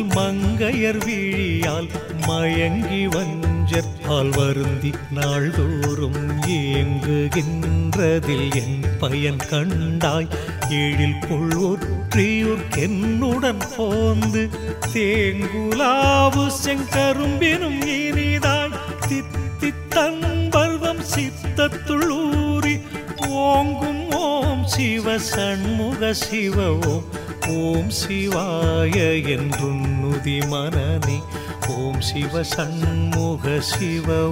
மங்கையர் விழியால் மயங்கி வஞ்சற்பால் வருந்தி நாள்தோறும் ஏங்குகின்றதில் என் பயன் கண்டாய். எழில் கொள்வொற்றியூர் என்னுடன் போந்து தேங்குலாவு செங்கரும்பினும் இனிதாய். தித்தி தன்பர்வம் சித்தத்துள்ளூரி ஓங்கும் ஓம் சிவ சண்முக சிவ ஓம். ஓம் சிவாய என்றுன்னுதி நுதி ஓம் சிவ சண்முக சிவ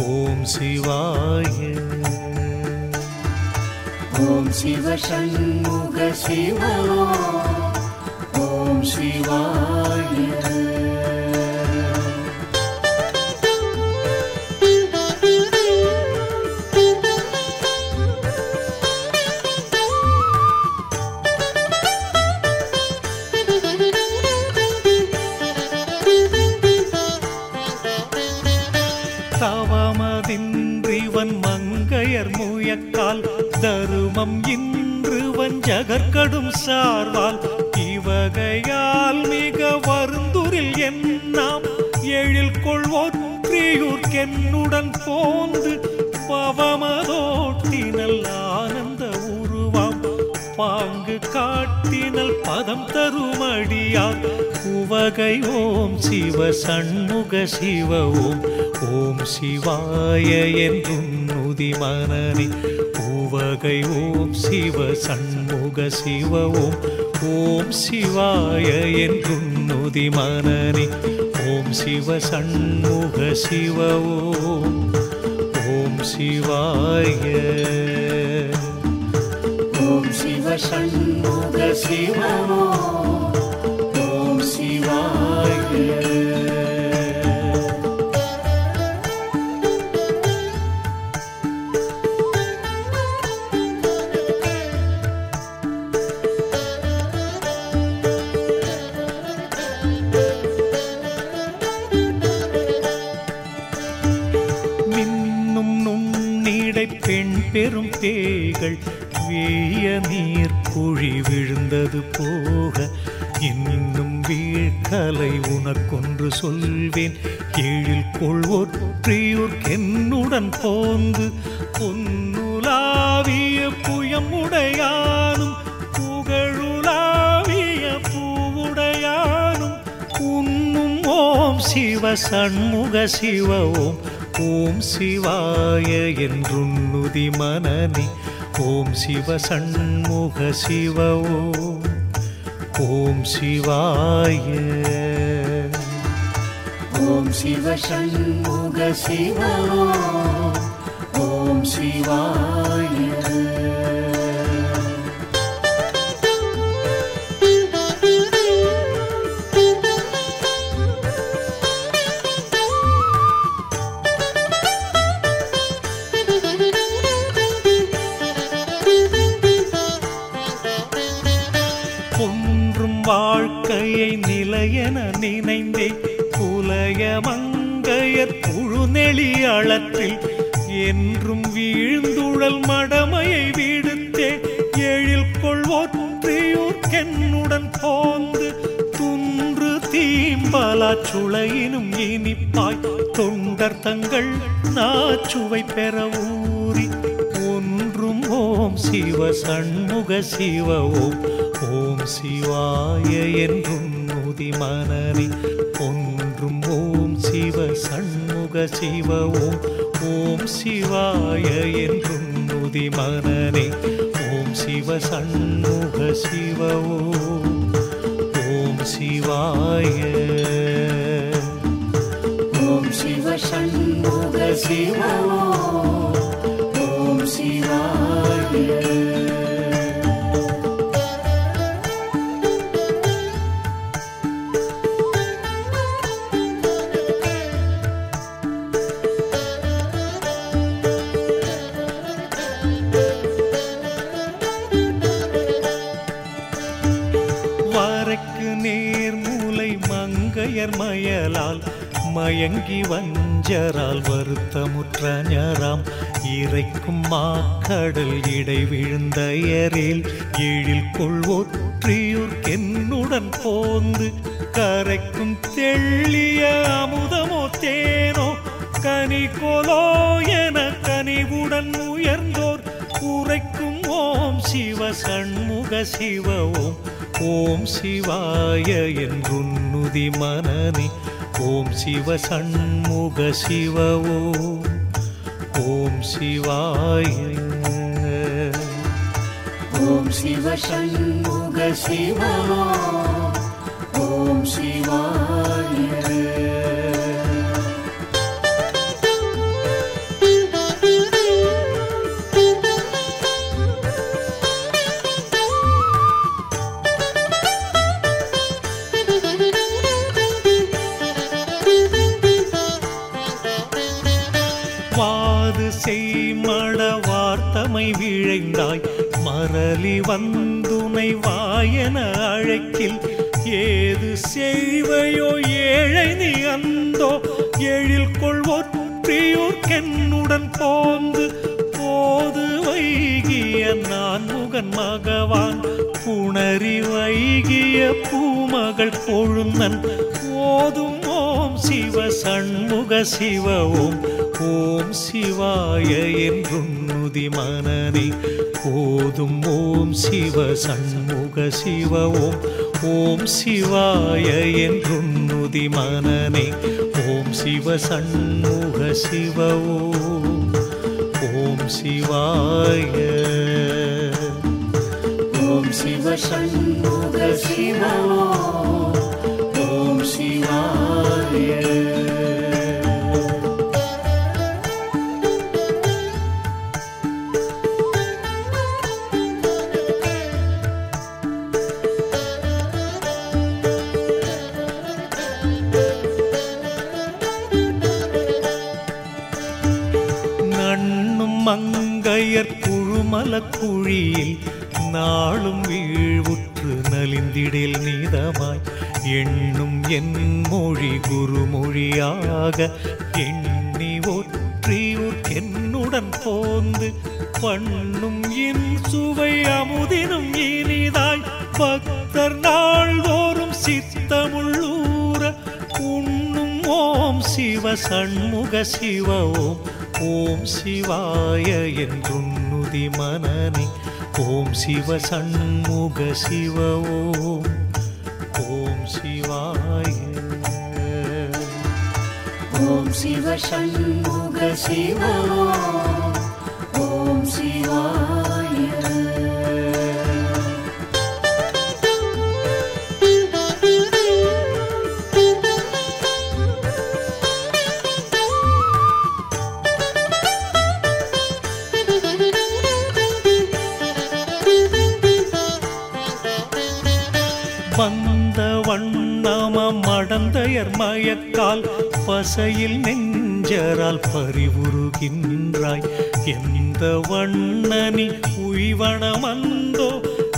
ஓம் சிவாய. ஓம் சிவ சண்முக சிவோ ஓம் சிவாய. தவமதின்றிவன் மங்கையர் முயக்கால் தருமம் இன்று வஞ்சகற்கடும் சார்வால். இவகையால் மிக வருந்துரில் என்னாம்? எழில் கொள்வோற்றியூர் கென்னுடன் போந்து பவமதோட்டினல் ஆனந்த பாங்கு காட்டினல் பதம் தருமடியார் உவகை ஓம் சிவ சண்முக சிவ ஓம். ஓம் சிவாய என்றும் நுதி மனனி. உவகை ஓம் சிவ சண்முக சிவ ஓம். ஓம் சிவாய என்றும் நுதி மனனி. ஓம் சிவ சண்முக சிவ ஓம். ஓம் சிவாய. ஓம் சிவ சண்முக சிவ ஓம் சிவாய மின்னும் நுண்ணீடை பெண் பெரும் பேய்கள் வீய நீர் குழி விழுந்தது போக இன்னும் வீழ்கலை உனக்கொன்று சொல்வேன். எழில் கொள்வொற்றியூர் என்னுடன் போந்து பொன்னுலாவிய புயமுடையானும் புகழுலாவிய பூவுடையானும். உன்னும் ஓம் சிவ சண்முக சிவ ஓம் ஓம் சிவாய என்றுன்னுதி மனனி ॐ शिव ॐ शिवाय ॐ शिवषण्मुग शिव ॐ शिवाय என நினைந்தே புலய மங்கையர் புழுநெளி அளத்தில் என்றும் வீழ்ந்துழல் மடமையை வீடுத்தே எழில் கொள்வோற்றியூர்கென்னுடன் போந்து துன்று தீம்பலா சுளையினும் இனிப்பாய் தொண்டர் தங்கள் நாச்சுவை பெற ஊறி ஒன்றும் ஓம் சிவ சண்முக சிவ ஓம் ஓம் சிவாய என்றும் நுதி மனனி ஒன்றும் ஓம் சிவ சண்முக சிவ ஓம் ஓம் சிவாய என்றும் நுதி மனனே ஓம் சிவ சண்முக சிவ ஓம் ஓம் சிவாய. ஓம் சிவ சண்முக சிவ ஓம். மயங்கி வஞ்சரால் வருத்தமுற்ற ஞராம் இறைக்கும் மாக்கடல் இடை விழுந்த எரில் எழில் கொள்வோற்றியூர் என்னுடன் போந்து கரைக்கும் தெள்ளிய அமுதமோ தேனோ கனி கொலோ என கனிவுடன் உயர்ந்தோர். உரைக்கும் ஓம் சிவ சண்முக சிவ ஓம். ஓம் சிவாய என்றுன்னுதி மனனி ॐ शिवसण्मुग शिव ॐ शिवाय ॐ शिव षण्मुख शिव ॐ शिवाय ஏழையோ ஏழை நீ அந்தோ எழில் கொள்வொற்றியூர் கென்னுடன் போந்து போது வைகிய நான் முகன் மகவான் புணரி வைகிய பூமகள் கொழுந்தன் ஓதும் ஓம் சிவ சண்முக சிவ ஓம் ஓம் சிவாய என்றுன்னுதி மனனே ஓதும் ஓம் சிவ சண்முக சிவ ஓம் ஓம் சிவாய என்றுன்னுதி மனனே ஓம் சிவ சண்முக சிவ ஓம். ஓம் சிவாய. ஓம் சிவ சண்முக சிவ ஓம் சிவாய. மங்கையர் குழுமல குழியில் நாளும் வீழ்வுற்று நலிந்திடில் நீதமாய். எண்ணும் என் மொழி குருமொழியாக எண்ணி ஒற்றியூர் என்னுடன் போந்து பண்ணும் என் சுவை அமுதினும் இனிதாய். பக்தர் நாள்தோறும் சித்தமுள்ளூர உண்ணும் ஓம் சிவ சண்முக சிவ ஓம். ஓம் சிவாய என்றும் मननि ॐ शिवशण्मुग शिवो ॐ शिवाय ॐ शिवशण्मुग शिवो மடந்தையர் மயக்கால் பசையில் நெஞ்சரால் பறிவுறுகின்றாய். எந்த வண்ணனி உய்வனமந்தோ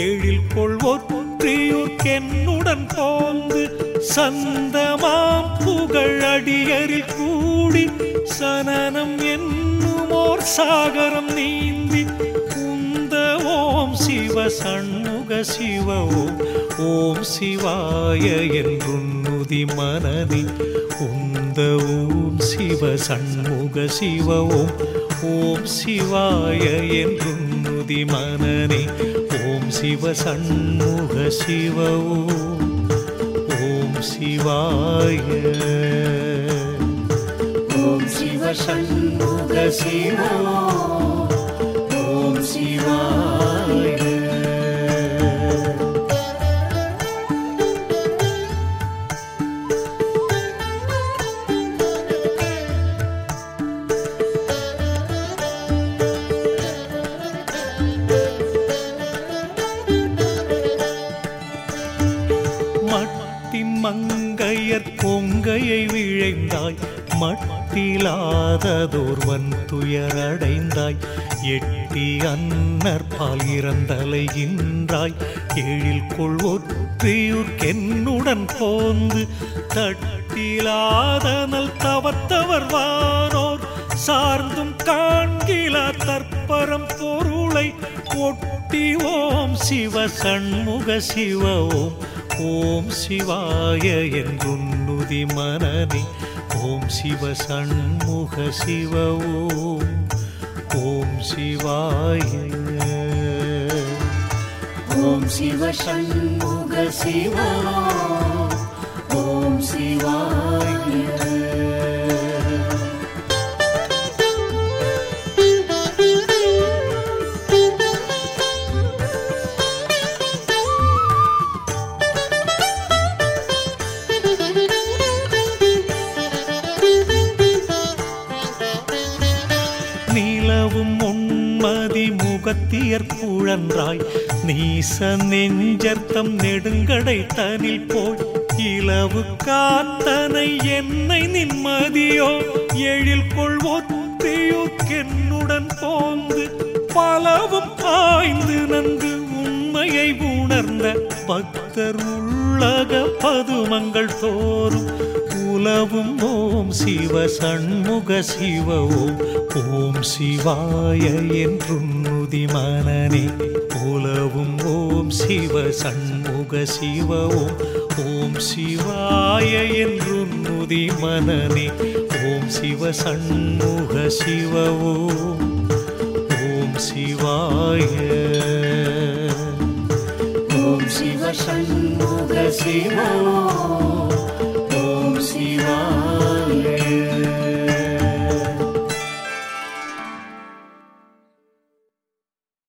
எழில் கொள்வொற்றியூர் கென்னுடன் போந்து சந்தமாம் புகழ் அடியரில் கூடி சனனம் என்னுமோர் சாகரம் நீந்தி ஓம் சிவ சண்முக சிவ ஓம். ஓம் சிவாய என்றும் என்றுன்னுதி மனதி உந்த ஓம் சிவ சண்முக சிவவும். ஓம் சிவாய என்றும் என்றுன்னுதி மனனே ஓம் சிவ சண்முக சிவவும். ஓம் சிவாய. ஓம் சிவ சண்முக சிவோ மழையை விழைந்தாய் மட்டிலாததோர்வன் துயரடைந்தாய் எட்டி அன்னர் பால் இறந்தலைகின்றாய் ஏழில் கொள்வொற்றியூர் கென்னுடன் போந்து தட்டிலாதனல் தவத்தவர் வானோர் சார்ந்தும் காண்கிலா தற்பரம் பொருளை ஒட்டி ஓம் சிவ சண்முக சிவ ஓம் ஓம் சிவாய என்றும் என்றுன்னுதி மனனே ஓம் சிவ சண்முக சிவ ஓம் ஓம் சிவாய. ஓம் சிவ சண்முக சிவ ஓம் சிவாய. நீலவும் உண்மதி முகத்தியற் குழன்றாய் நீச நெஞ்சர்த்தம் நெடுங்கடை தனில் போய். இளவு காத்தனை என்னை நிம்மதியோ? எழில் கொள்வொத்தியுக்கென்னுடன் போந்து. பலவும் ஆய்ந்து நன்கு உண்மையை உணர்ந்த பக்தர் உள்ளக பதுமங்கள் தோறும். உலவும் ஓம் சிவ சண்முக சிவ ஓம் ஓம் சிவாய என்றுன்னுதி மனனே. உலவும் ஓம் சிவ சண்முக சிவ ஓம் ஓம் சிவாய என்றுன்னுதி மனனே. ஓம் சிவ சண்முக சிவ ஓம் ஓம் சிவாய. ஓம் சிவ சண்முக சிவ ஓம்